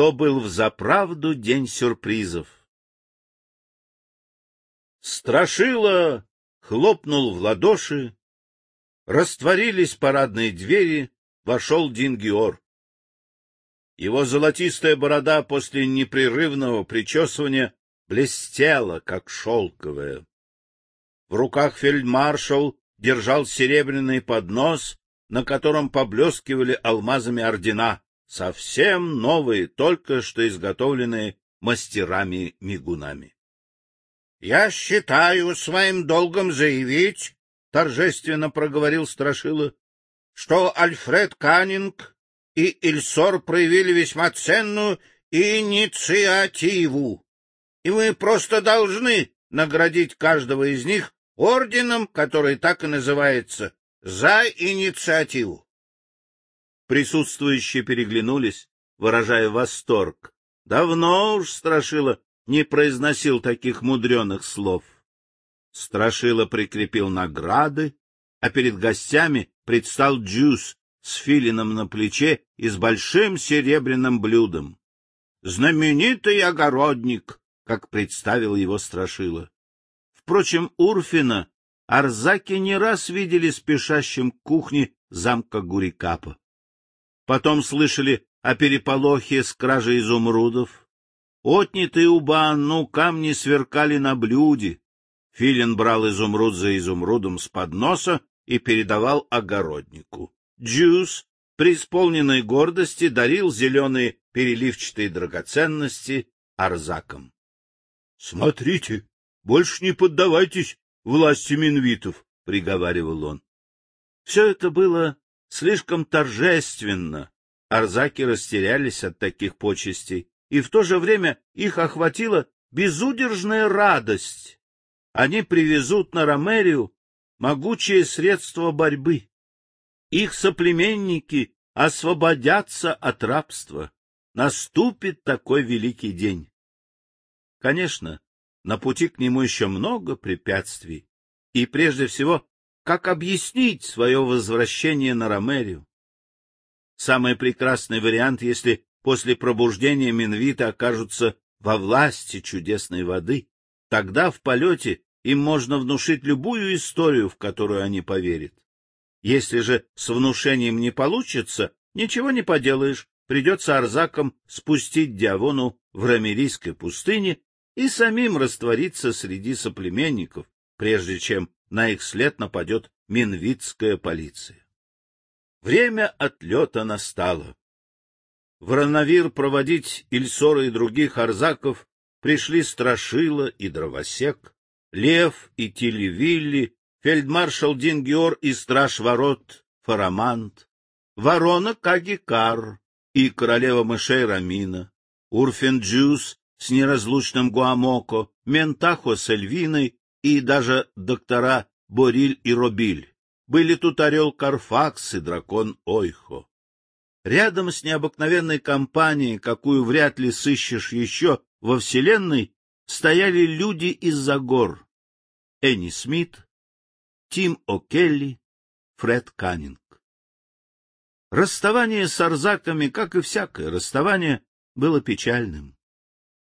то был взаправду день сюрпризов. Страшила хлопнул в ладоши, растворились парадные двери, вошел Дингиор. Его золотистая борода после непрерывного причесывания блестела, как шелковая. В руках фельдмаршал держал серебряный поднос, на котором поблескивали алмазами ордена, совсем новые, только что изготовленные мастерами-мигунами. — Я считаю своим долгом заявить, — торжественно проговорил Страшила, — что Альфред Каннинг и Ильсор проявили весьма ценную инициативу, и мы просто должны наградить каждого из них орденом, который так и называется «За инициативу». Присутствующие переглянулись, выражая восторг. Давно уж Страшила не произносил таких мудреных слов. Страшила прикрепил награды, а перед гостями предстал Джус с филином на плече и с большим серебряным блюдом. Знаменитый огородник, как представил его Страшила. Впрочем, Урфина Арзаки не раз видели спешащим к кухне замка Гурикапа. Потом слышали о переполохе с кражей изумрудов. Отнятые у Баану камни сверкали на блюде. Филин брал изумруд за изумрудом с подноса и передавал огороднику. Джус, преисполненной гордости, дарил зеленые переливчатые драгоценности арзакам. — Смотрите, больше не поддавайтесь власти минвитов, — приговаривал он. Все это было слишком торжественно. Арзаки растерялись от таких почестей, и в то же время их охватила безудержная радость. Они привезут на Ромерию могучие средства борьбы. Их соплеменники освободятся от рабства. Наступит такой великий день. Конечно, на пути к нему еще много препятствий. И прежде всего, как объяснить свое возвращение на Ромерию? Самый прекрасный вариант, если после пробуждения Минвита окажутся во власти чудесной воды, тогда в полете им можно внушить любую историю, в которую они поверят. Если же с внушением не получится, ничего не поделаешь, придется арзакам спустить Диавону в Рамерийской пустыне и самим раствориться среди соплеменников, прежде чем на их след нападет минвитская полиция. Время отлета настало. В Рановир проводить Ильсора и других арзаков пришли Страшила и Дровосек, Лев и Тилевилли, фельдмаршал Дингиор и страж ворот Фарамант, ворона Кагикар и королева мышей Рамина, Урфенджус с неразлучным Гуамоко, Ментахо с Эльвиной и даже доктора Бориль и Робиль. Были тут орел Карфакс и дракон Ойхо. Рядом с необыкновенной компанией, какую вряд ли сыщешь еще во Вселенной, стояли люди из-за гор. Энни Смит, Тим О'Келли, Фред Каннинг. Расставание с арзаками, как и всякое расставание, было печальным.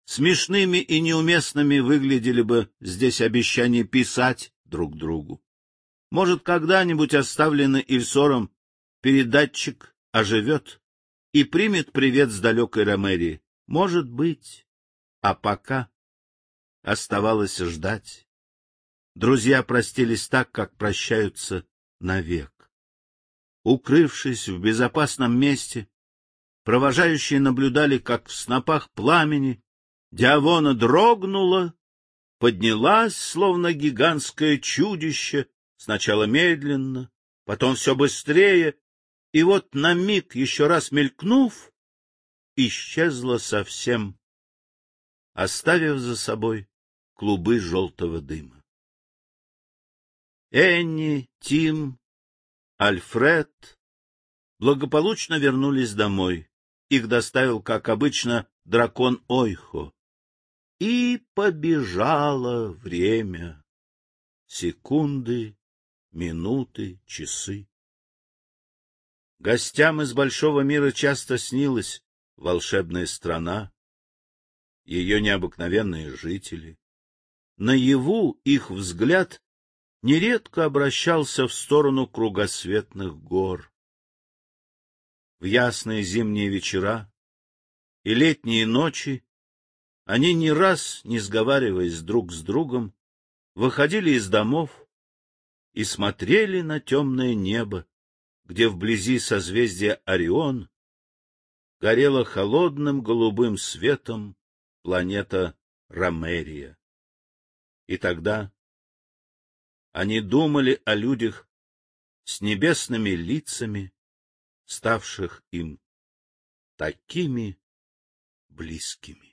Смешными и неуместными выглядели бы здесь обещания писать друг другу. Может, когда-нибудь оставленный Ильсором передатчик оживет и примет привет с далекой Ромерии. Может быть. А пока оставалось ждать. Друзья простились так, как прощаются навек. Укрывшись в безопасном месте, провожающие наблюдали, как в снопах пламени Диавона дрогнула, поднялась, словно гигантское чудище, сначала медленно, потом все быстрее, и вот на миг, еще раз мелькнув, исчезла совсем, оставив за собой клубы желтого дыма. Энни, Тим, Альфред благополучно вернулись домой. Их доставил, как обычно, дракон Ойхо, и побежало время. Секунды, минуты, часы. Гостям из большого мира часто снилось, волшебная страна, ее необыкновенные жители. Наяву их взгляд нередко обращался в сторону кругосветных гор. В ясные зимние вечера и летние ночи они не раз, не сговариваясь друг с другом, выходили из домов и смотрели на темное небо, где вблизи созвездия Орион горела холодным голубым светом планета Ромерия. И тогда они думали о людях с небесными лицами, ставших им такими близкими.